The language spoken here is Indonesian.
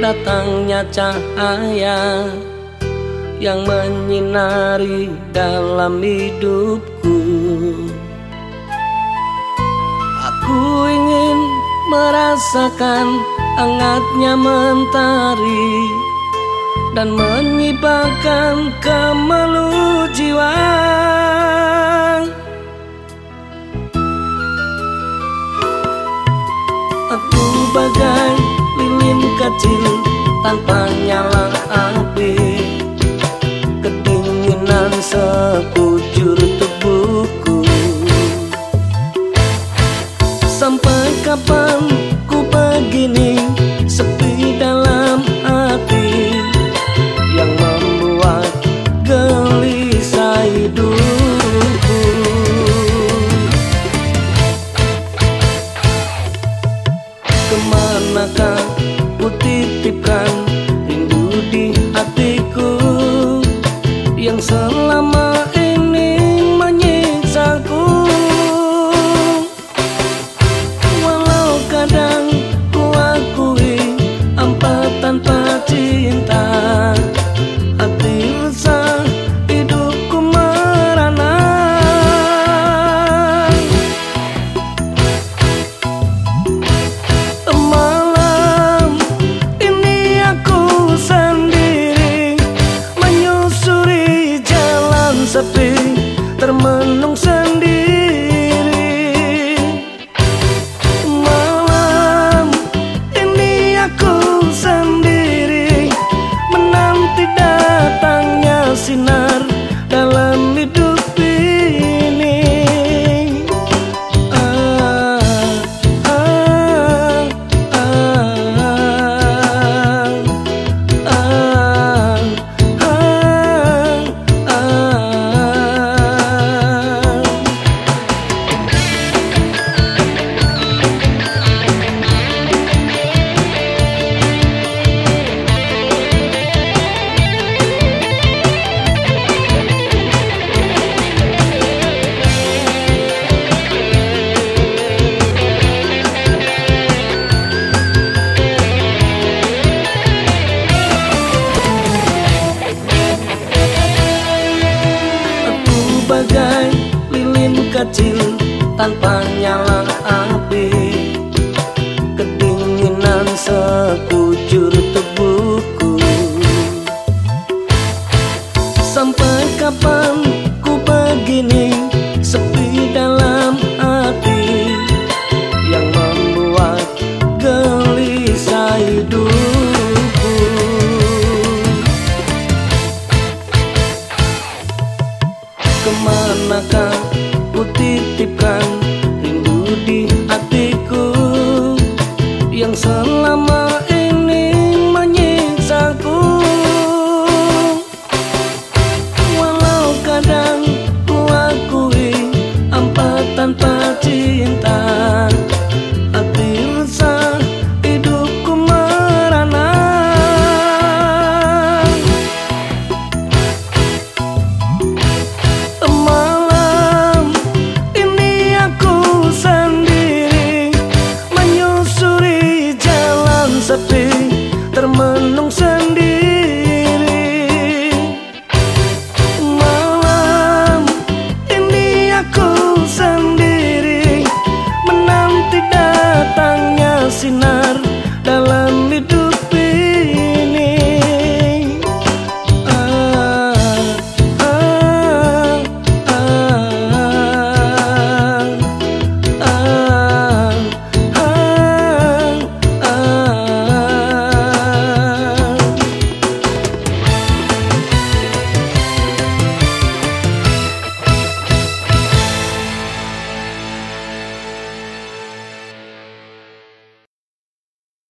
datangnya cahaya yang menyinari dalam hidupku. Aku ingin merasakan hangatnya mentari dan menyibakkan kemalu jiwa. Aku bagai kecil tanpa nyala api. Kedinginan sekujur tubuhku. Sampai kapan ku begini sepi dalam hati? Yang membuat gelisah hidupku. Ke manakah Yang karma kecil tanpa nyala api. Kedinginan sekujur tubuhku. Sampai kapan ku begini sepi dalam hati? Yang membuat gelisah hidupku. Ke manakah ku